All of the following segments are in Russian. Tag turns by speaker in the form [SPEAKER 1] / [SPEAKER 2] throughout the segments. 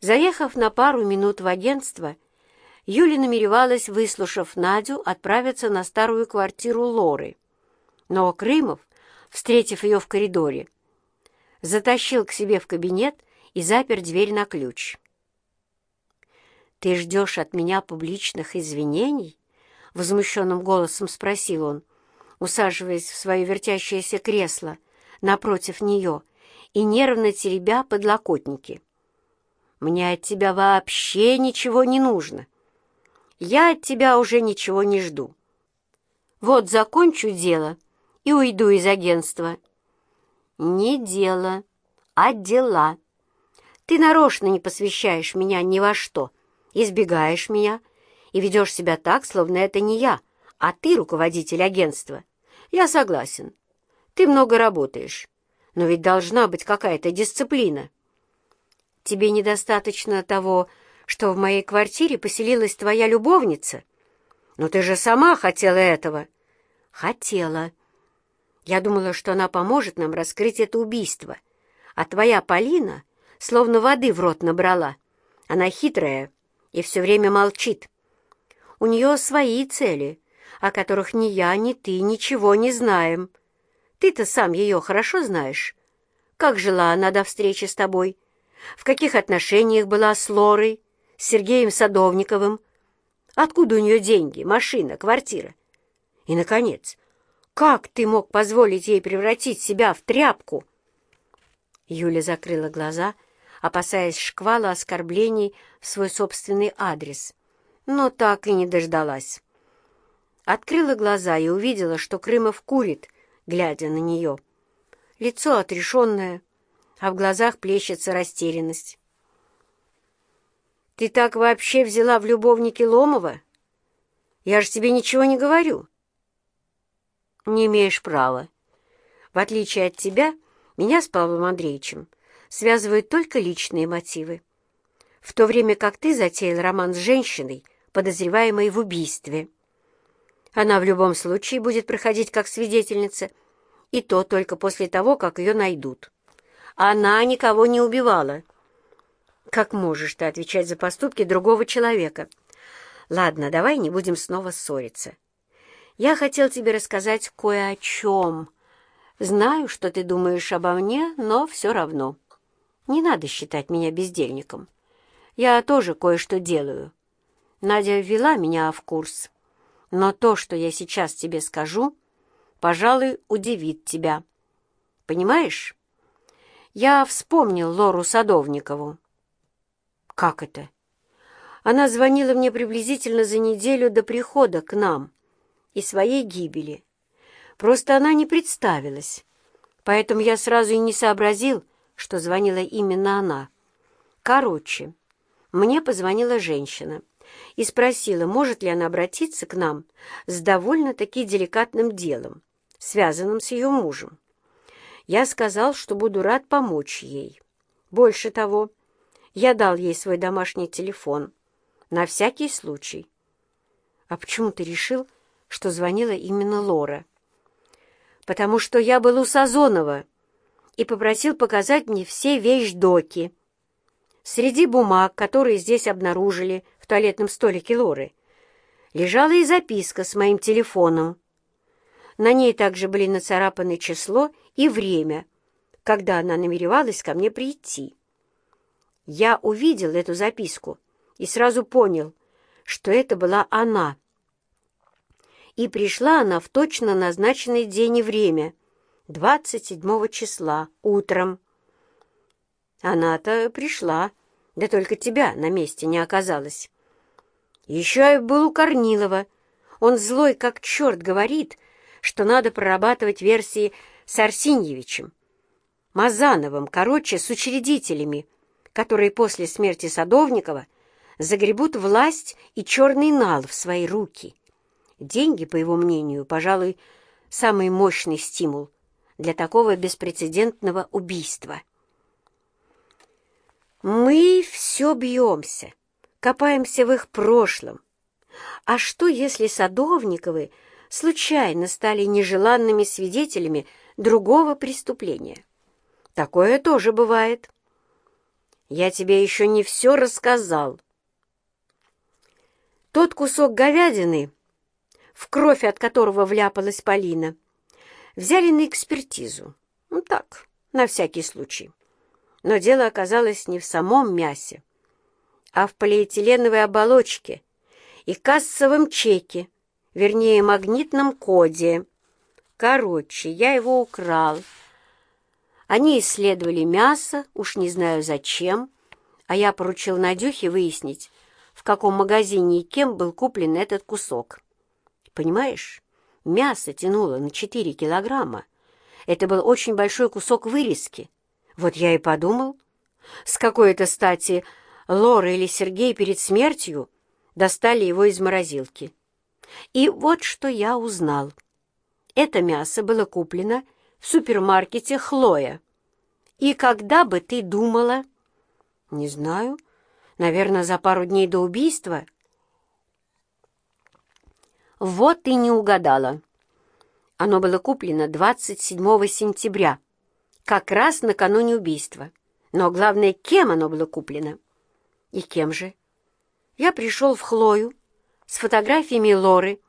[SPEAKER 1] Заехав на пару минут в агентство, Юля намеревалась, выслушав Надю, отправиться на старую квартиру Лоры. Но Крымов, встретив ее в коридоре, затащил к себе в кабинет и запер дверь на ключ. «Ты ждешь от меня публичных извинений?» — возмущенным голосом спросил он, усаживаясь в свое вертящееся кресло напротив нее и нервно теребя подлокотники. «Мне от тебя вообще ничего не нужно. Я от тебя уже ничего не жду. Вот закончу дело и уйду из агентства». «Не дело, а дела. Ты нарочно не посвящаешь меня ни во что, избегаешь меня» и ведешь себя так, словно это не я, а ты руководитель агентства. Я согласен. Ты много работаешь, но ведь должна быть какая-то дисциплина. Тебе недостаточно того, что в моей квартире поселилась твоя любовница? Но ты же сама хотела этого. Хотела. Я думала, что она поможет нам раскрыть это убийство. А твоя Полина словно воды в рот набрала. Она хитрая и все время молчит. У нее свои цели, о которых ни я, ни ты ничего не знаем. Ты-то сам ее хорошо знаешь. Как жила она до встречи с тобой? В каких отношениях была с Лорой, с Сергеем Садовниковым? Откуда у нее деньги, машина, квартира? И, наконец, как ты мог позволить ей превратить себя в тряпку?» Юля закрыла глаза, опасаясь шквала оскорблений в свой собственный адрес но так и не дождалась. Открыла глаза и увидела, что Крымов курит, глядя на нее. Лицо отрешенное, а в глазах плещется растерянность. «Ты так вообще взяла в любовнике Ломова? Я же тебе ничего не говорю». «Не имеешь права. В отличие от тебя, меня с Павлом Андреевичем связывают только личные мотивы. В то время как ты затеял роман с женщиной, подозреваемой в убийстве. Она в любом случае будет проходить как свидетельница, и то только после того, как ее найдут. Она никого не убивала. Как можешь ты отвечать за поступки другого человека? Ладно, давай не будем снова ссориться. Я хотел тебе рассказать кое о чем. Знаю, что ты думаешь обо мне, но все равно. Не надо считать меня бездельником. Я тоже кое-что делаю. Надя ввела меня в курс. Но то, что я сейчас тебе скажу, пожалуй, удивит тебя. Понимаешь? Я вспомнил Лору Садовникову. Как это? Она звонила мне приблизительно за неделю до прихода к нам и своей гибели. Просто она не представилась, поэтому я сразу и не сообразил, что звонила именно она. Короче, мне позвонила женщина и спросила, может ли она обратиться к нам с довольно-таки деликатным делом, связанным с ее мужем. Я сказал, что буду рад помочь ей. Больше того, я дал ей свой домашний телефон, на всякий случай. А почему ты решил, что звонила именно Лора? Потому что я был у Сазонова и попросил показать мне все вещдоки. Среди бумаг, которые здесь обнаружили в туалетном столике Лоры, лежала и записка с моим телефоном. На ней также были нацарапаны число и время, когда она намеревалась ко мне прийти. Я увидел эту записку и сразу понял, что это была она. И пришла она в точно назначенный день и время, 27 числа, утром. Она-то пришла, да только тебя на месте не оказалось. Еще я был у Корнилова. Он злой как черт говорит, что надо прорабатывать версии с Арсеньевичем, Мазановым, короче, с учредителями, которые после смерти Садовникова загребут власть и черный нал в свои руки. Деньги, по его мнению, пожалуй, самый мощный стимул для такого беспрецедентного убийства. Мы все бьемся, копаемся в их прошлом. А что, если Садовниковы случайно стали нежеланными свидетелями другого преступления? Такое тоже бывает. Я тебе еще не все рассказал. Тот кусок говядины, в кровь от которого вляпалась Полина, взяли на экспертизу. Ну так, на всякий случай. Но дело оказалось не в самом мясе, а в полиэтиленовой оболочке и кассовом чеке, вернее, магнитном коде. Короче, я его украл. Они исследовали мясо, уж не знаю зачем, а я поручил Надюхе выяснить, в каком магазине и кем был куплен этот кусок. Понимаешь, мясо тянуло на 4 килограмма. Это был очень большой кусок вырезки. Вот я и подумал, с какой это стати Лора или Сергей перед смертью достали его из морозилки. И вот что я узнал. Это мясо было куплено в супермаркете «Хлоя». И когда бы ты думала? Не знаю. Наверное, за пару дней до убийства. Вот и не угадала. Оно было куплено 27 сентября, как раз накануне убийства. Но главное, кем оно было куплено? И кем же? Я пришел в Хлою с фотографиями Лоры,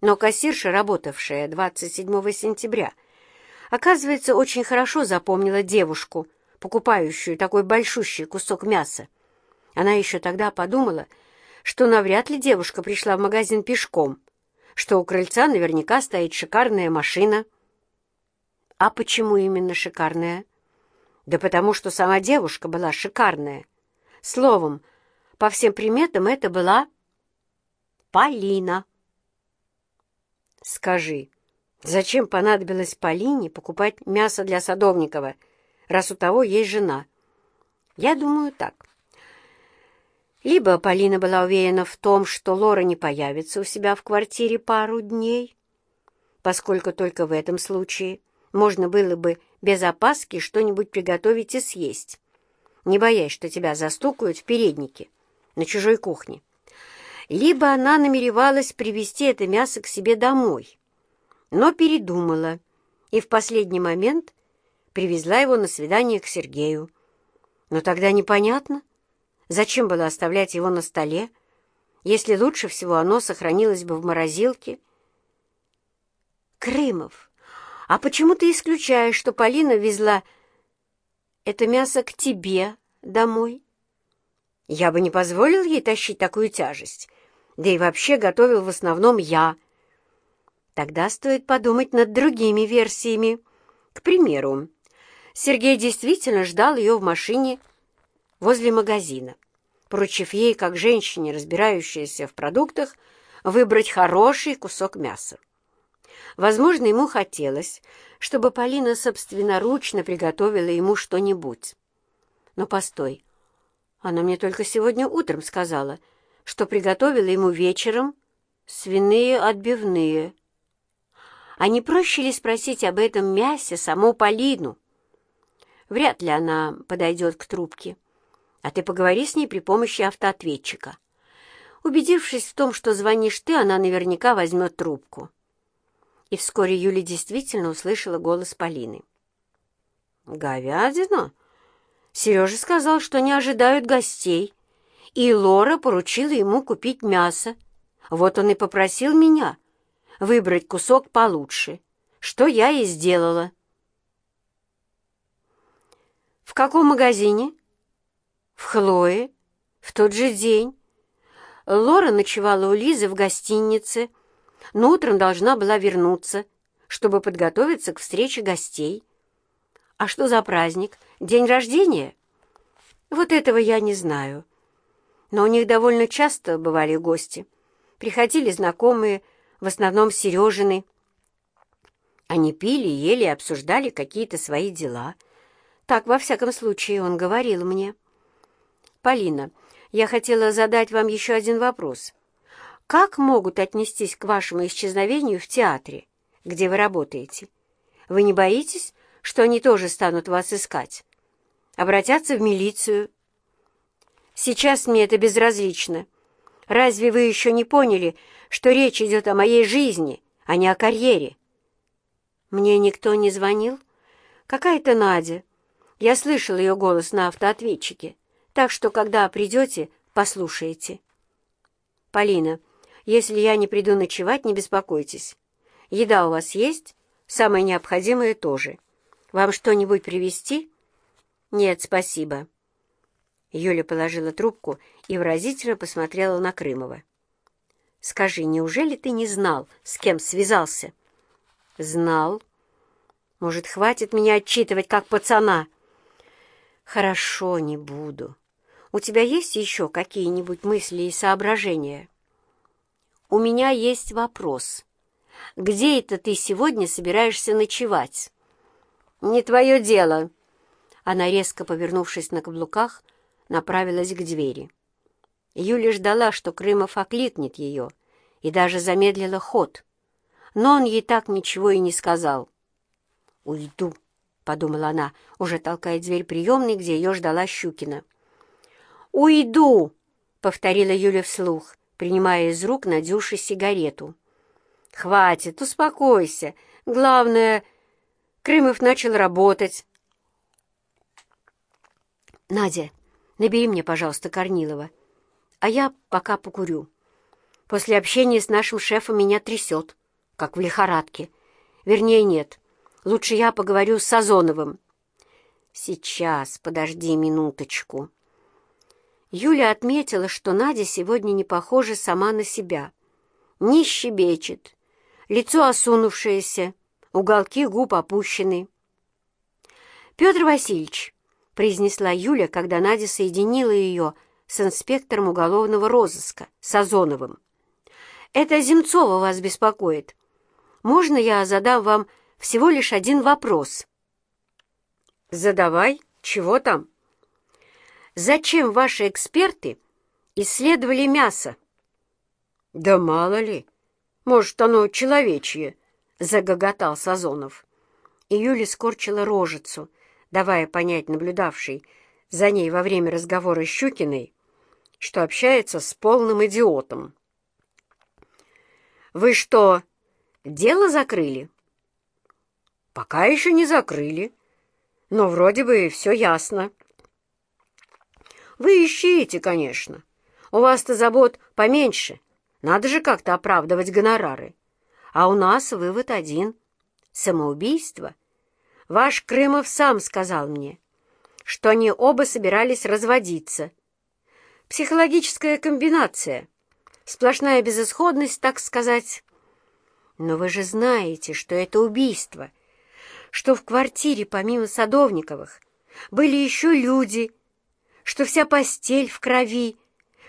[SPEAKER 1] но кассирша, работавшая 27 сентября, оказывается, очень хорошо запомнила девушку, покупающую такой большущий кусок мяса. Она еще тогда подумала, что навряд ли девушка пришла в магазин пешком, что у крыльца наверняка стоит шикарная машина. А почему именно шикарная? Да потому что сама девушка была шикарная. Словом, по всем приметам это была Полина. Скажи, зачем понадобилось Полине покупать мясо для Садовникова, раз у того есть жена? Я думаю так. Либо Полина была уверена в том, что Лора не появится у себя в квартире пару дней, поскольку только в этом случае можно было бы без опаски что-нибудь приготовить и съесть, не боясь, что тебя застукают в переднике на чужой кухне либо она намеревалась привезти это мясо к себе домой, но передумала и в последний момент привезла его на свидание к Сергею. Но тогда непонятно, зачем было оставлять его на столе, если лучше всего оно сохранилось бы в морозилке. «Крымов, а почему ты исключаешь, что Полина везла это мясо к тебе домой?» «Я бы не позволил ей тащить такую тяжесть да и вообще готовил в основном я. Тогда стоит подумать над другими версиями. К примеру, Сергей действительно ждал ее в машине возле магазина, поручив ей, как женщине, разбирающейся в продуктах, выбрать хороший кусок мяса. Возможно, ему хотелось, чтобы Полина собственноручно приготовила ему что-нибудь. Но постой, она мне только сегодня утром сказала — что приготовила ему вечером свиные отбивные. А не проще ли спросить об этом мясе саму Полину? Вряд ли она подойдет к трубке. А ты поговори с ней при помощи автоответчика. Убедившись в том, что звонишь ты, она наверняка возьмет трубку. И вскоре Юля действительно услышала голос Полины. «Говядина?» Сережа сказал, что не ожидают гостей и Лора поручила ему купить мясо. Вот он и попросил меня выбрать кусок получше, что я и сделала. В каком магазине? В Хлое, в тот же день. Лора ночевала у Лизы в гостинице, но утром должна была вернуться, чтобы подготовиться к встрече гостей. А что за праздник? День рождения? Вот этого я не знаю но у них довольно часто бывали гости. Приходили знакомые, в основном Сережины. Они пили, ели и обсуждали какие-то свои дела. Так, во всяком случае, он говорил мне. «Полина, я хотела задать вам еще один вопрос. Как могут отнестись к вашему исчезновению в театре, где вы работаете? Вы не боитесь, что они тоже станут вас искать? Обратятся в милицию?» Сейчас мне это безразлично. Разве вы еще не поняли, что речь идет о моей жизни, а не о карьере? Мне никто не звонил? Какая-то Надя. Я слышал ее голос на автоответчике. Так что, когда придете, послушаете. Полина, если я не приду ночевать, не беспокойтесь. Еда у вас есть? Самое необходимое тоже. Вам что-нибудь привезти? Нет, спасибо. Юля положила трубку и выразительно посмотрела на Крымова. «Скажи, неужели ты не знал, с кем связался?» «Знал. Может, хватит меня отчитывать, как пацана?» «Хорошо, не буду. У тебя есть еще какие-нибудь мысли и соображения?» «У меня есть вопрос. Где это ты сегодня собираешься ночевать?» «Не твое дело!» Она, резко повернувшись на каблуках, направилась к двери. Юля ждала, что Крымов окликнет ее, и даже замедлила ход. Но он ей так ничего и не сказал. «Уйду», — подумала она, уже толкая дверь приемной, где ее ждала Щукина. «Уйду!» — повторила Юля вслух, принимая из рук Надюши сигарету. «Хватит, успокойся. Главное, Крымов начал работать». «Надя, набери мне, пожалуйста, Корнилова, а я пока покурю. После общения с нашим шефом меня трясет, как в лихорадке. Вернее, нет, лучше я поговорю с Сазоновым». «Сейчас, подожди минуточку». Юля отметила, что Надя сегодня не похожа сама на себя. Не щебечет, лицо осунувшееся, уголки губ опущены. «Петр Васильевич», — произнесла Юля, когда Надя соединила ее с инспектором уголовного розыска Сазоновым. «Это Земцова вас беспокоит. Можно я задам вам всего лишь один вопрос?» «Задавай. Чего там?» «Зачем ваши эксперты исследовали мясо?» «Да мало ли. Может, оно человечье», — загоготал Сазонов. И Юля скорчила рожицу, давая понять наблюдавшей за ней во время разговора с Щукиной, что общается с полным идиотом. «Вы что, дело закрыли?» «Пока еще не закрыли, но вроде бы все ясно». «Вы ищите, конечно. У вас-то забот поменьше. Надо же как-то оправдывать гонорары. А у нас вывод один — самоубийство. Ваш Крымов сам сказал мне, что они оба собирались разводиться. Психологическая комбинация. Сплошная безысходность, так сказать. Но вы же знаете, что это убийство, что в квартире помимо Садовниковых были еще люди, что вся постель в крови,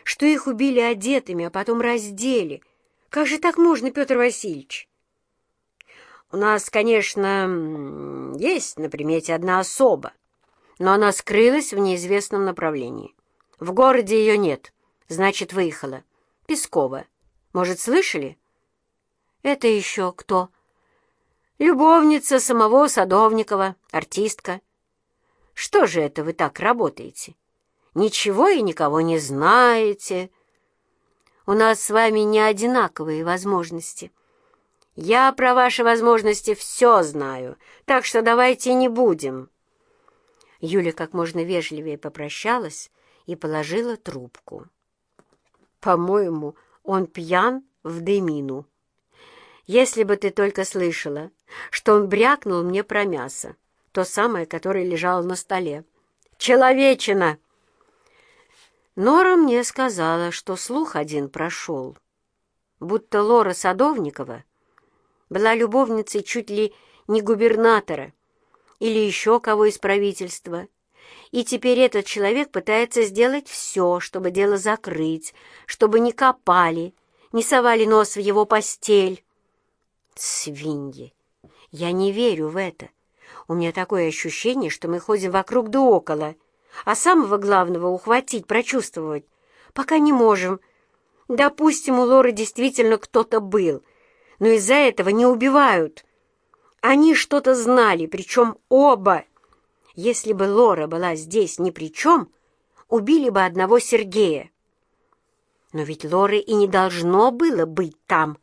[SPEAKER 1] что их убили одетыми, а потом раздели. Как же так можно, Петр Васильевич? У нас, конечно, есть на примете одна особа, но она скрылась в неизвестном направлении. В городе ее нет, значит, выехала. Пескова. Может, слышали? Это еще кто? Любовница самого Садовникова, артистка. Что же это вы так работаете? Ничего и никого не знаете. У нас с вами не одинаковые возможности. Я про ваши возможности все знаю, так что давайте не будем». Юля как можно вежливее попрощалась и положила трубку. «По-моему, он пьян в дымину. Если бы ты только слышала, что он брякнул мне про мясо, то самое, которое лежало на столе. Человечина!» Нора мне сказала, что слух один прошел, будто Лора Садовникова была любовницей чуть ли не губернатора или еще кого из правительства, и теперь этот человек пытается сделать все, чтобы дело закрыть, чтобы не копали, не совали нос в его постель. Свиньи! Я не верю в это. У меня такое ощущение, что мы ходим вокруг да около — а самого главного ухватить, прочувствовать, пока не можем. Допустим, у Лоры действительно кто-то был, но из-за этого не убивают. Они что-то знали, причем оба. Если бы Лора была здесь ни при чем, убили бы одного Сергея. Но ведь Лоры и не должно было быть там.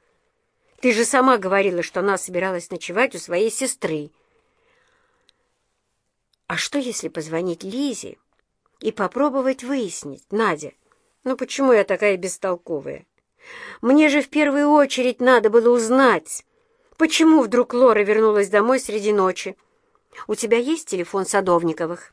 [SPEAKER 1] Ты же сама говорила, что она собиралась ночевать у своей сестры. А что, если позвонить Лизе и попробовать выяснить, Надя, ну почему я такая бестолковая? Мне же в первую очередь надо было узнать, почему вдруг Лора вернулась домой среди ночи. У тебя есть телефон Садовниковых?»